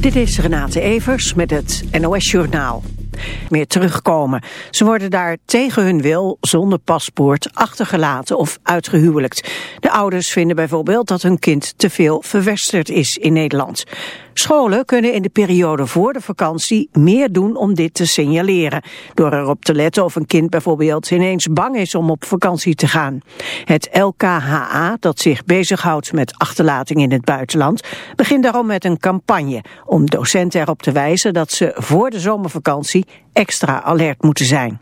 Dit is Renate Evers met het NOS Journaal. Meer terugkomen. Ze worden daar tegen hun wil, zonder paspoort, achtergelaten of uitgehuwelijkt. De ouders vinden bijvoorbeeld dat hun kind te veel verwesterd is in Nederland. Scholen kunnen in de periode voor de vakantie meer doen om dit te signaleren. Door erop te letten of een kind bijvoorbeeld ineens bang is om op vakantie te gaan. Het LKHA, dat zich bezighoudt met achterlating in het buitenland, begint daarom met een campagne om docenten erop te wijzen dat ze voor de zomervakantie extra alert moeten zijn.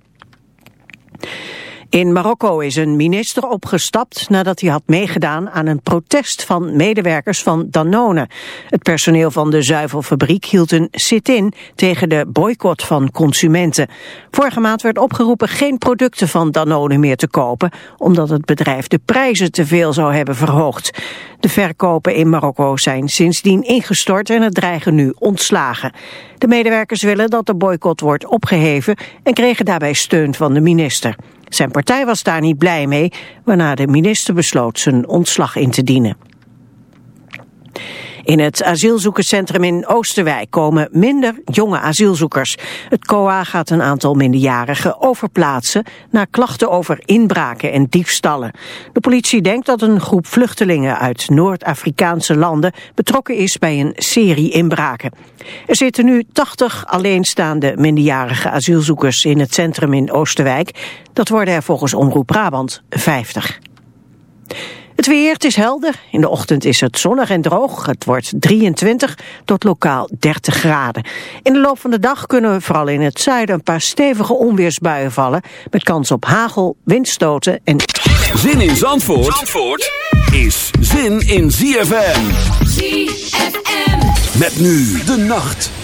In Marokko is een minister opgestapt nadat hij had meegedaan aan een protest van medewerkers van Danone. Het personeel van de zuivelfabriek hield een sit-in tegen de boycott van consumenten. Vorige maand werd opgeroepen geen producten van Danone meer te kopen, omdat het bedrijf de prijzen te veel zou hebben verhoogd. De verkopen in Marokko zijn sindsdien ingestort en het dreigen nu ontslagen. De medewerkers willen dat de boycott wordt opgeheven en kregen daarbij steun van de minister. Zijn partij was daar niet blij mee, waarna de minister besloot zijn ontslag in te dienen. In het asielzoekerscentrum in Oosterwijk komen minder jonge asielzoekers. Het COA gaat een aantal minderjarigen overplaatsen... naar klachten over inbraken en diefstallen. De politie denkt dat een groep vluchtelingen uit Noord-Afrikaanse landen... betrokken is bij een serie inbraken. Er zitten nu 80 alleenstaande minderjarige asielzoekers... in het centrum in Oosterwijk. Dat worden er volgens Omroep Brabant 50. Het weer, het is helder. In de ochtend is het zonnig en droog. Het wordt 23 tot lokaal 30 graden. In de loop van de dag kunnen we vooral in het zuiden een paar stevige onweersbuien vallen. Met kans op hagel, windstoten en... Zin in Zandvoort, Zandvoort is zin in ZFM. ZFM. Met nu de nacht.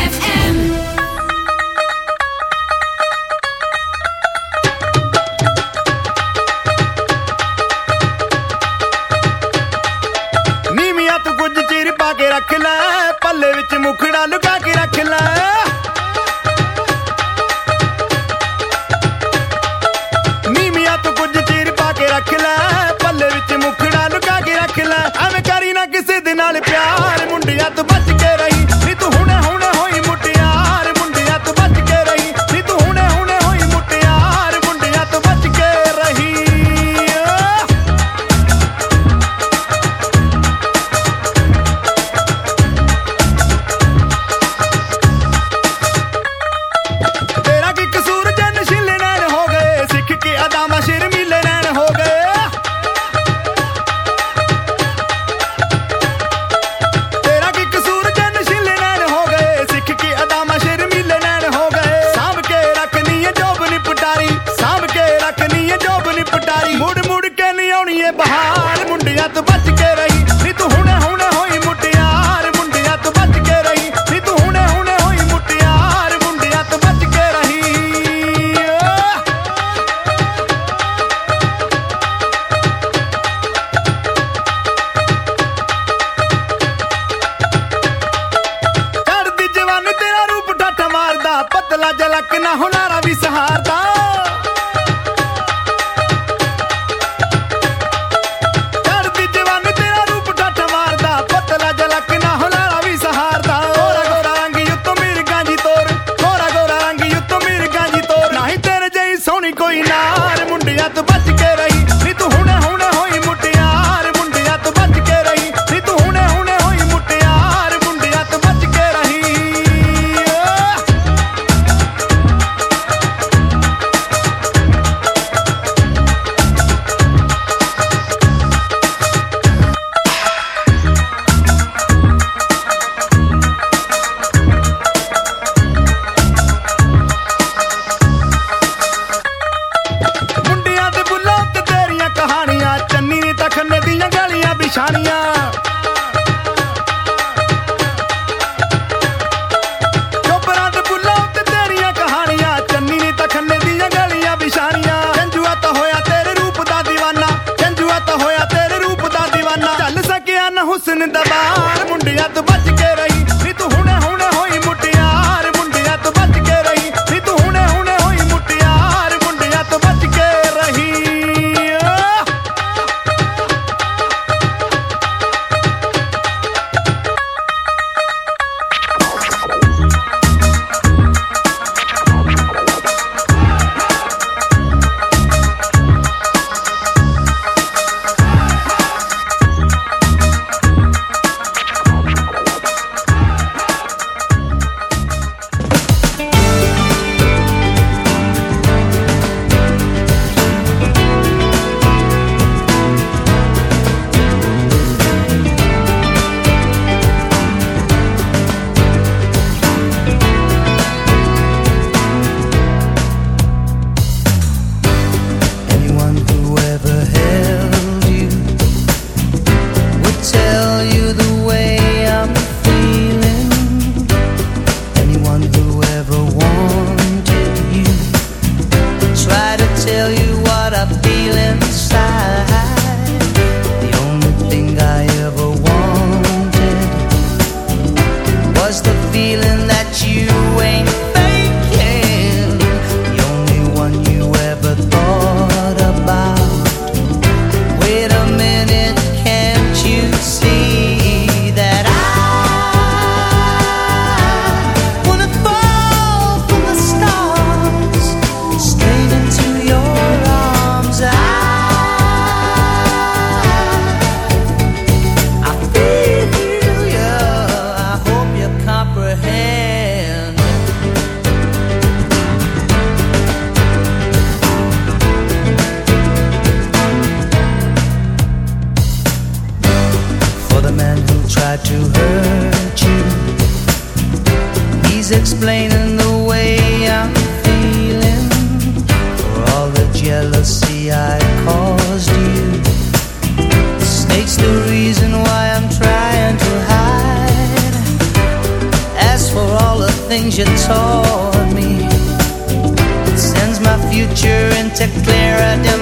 My future into clearer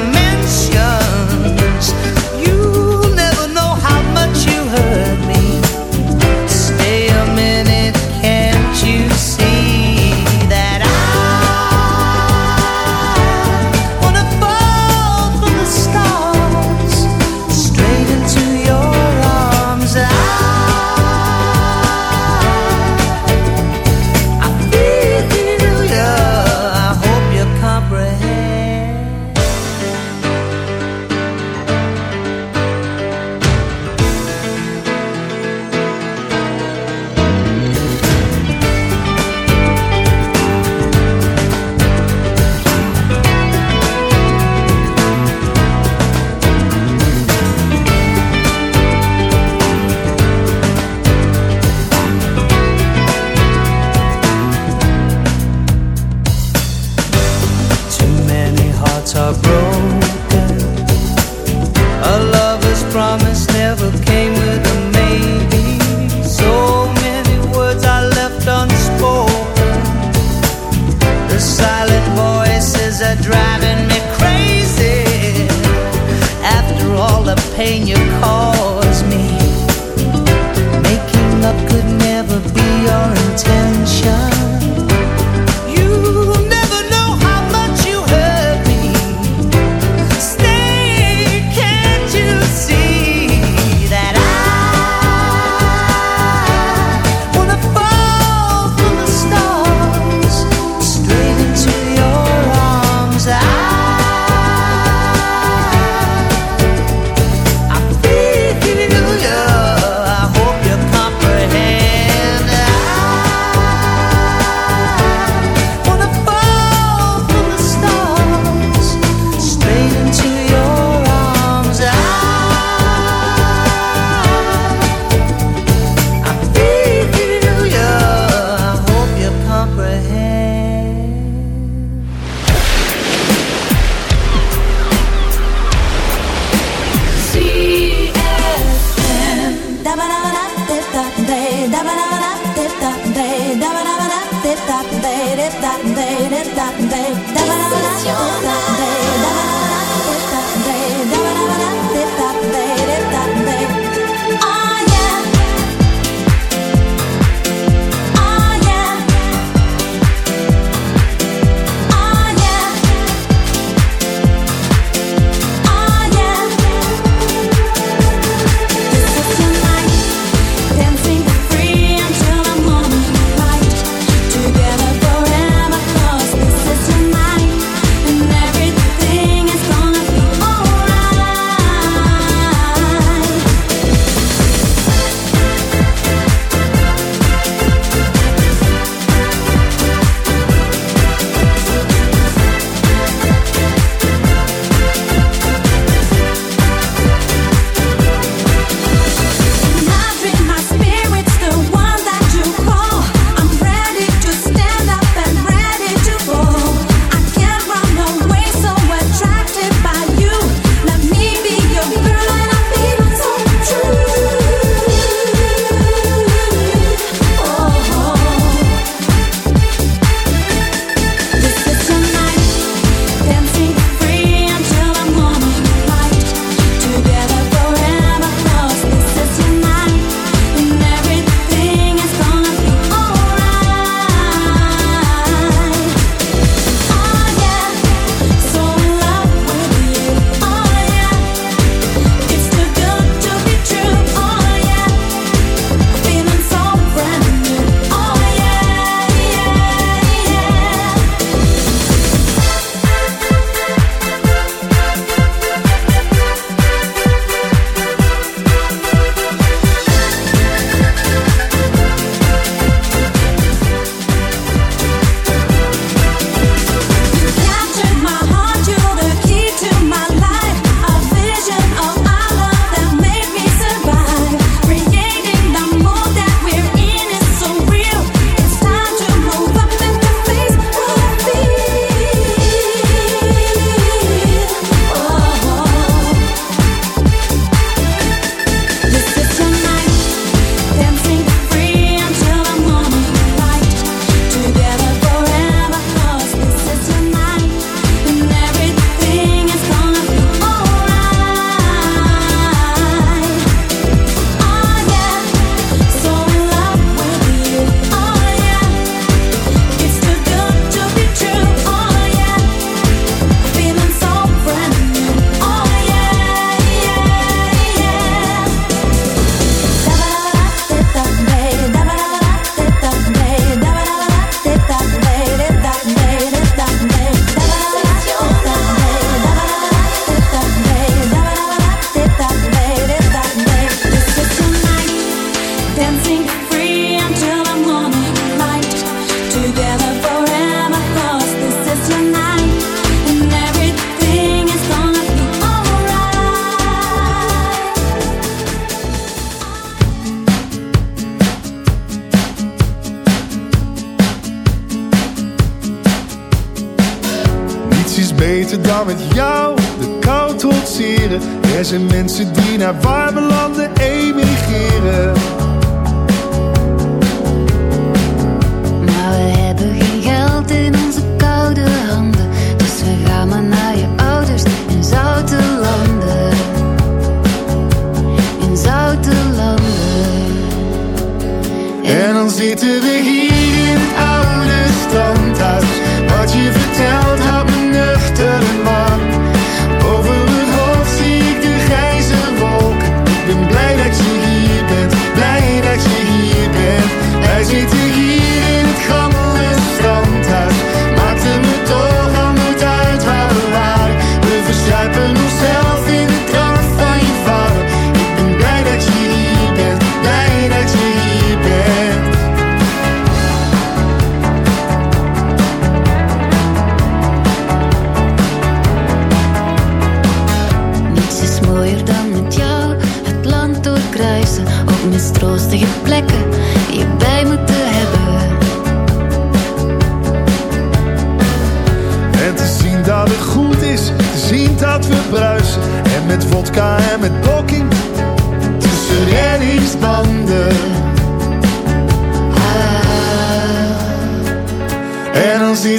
Er zijn mensen die naar warme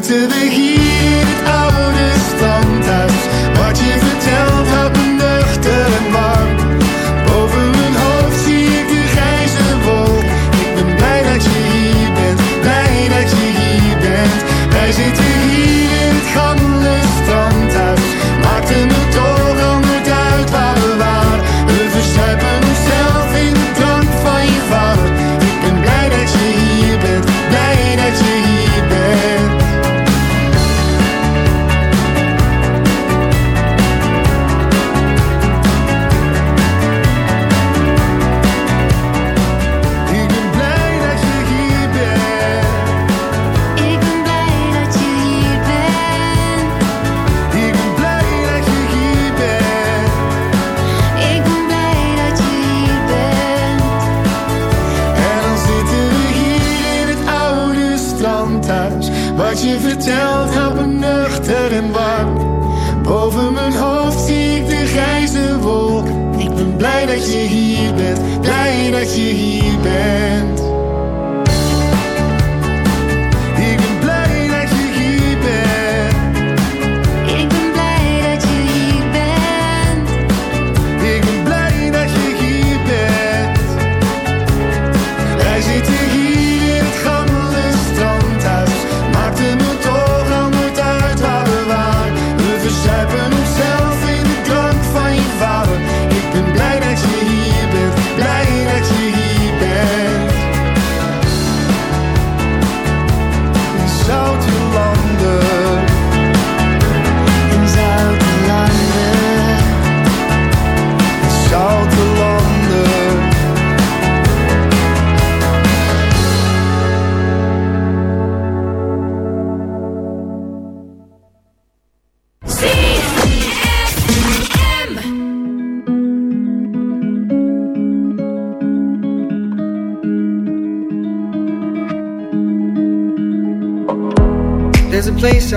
Zitten we hier het oude standhuis. Wat je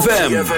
ZFM.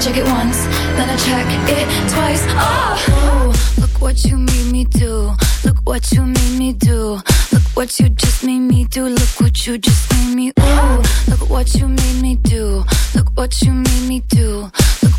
Check it once, then I check it twice. Oh, Ooh, look what you made me do. Look what you made me do. Look what you just made me do. Look what you just made me. Ooh, look what you made me do. Look what you made me do. Look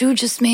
you just made.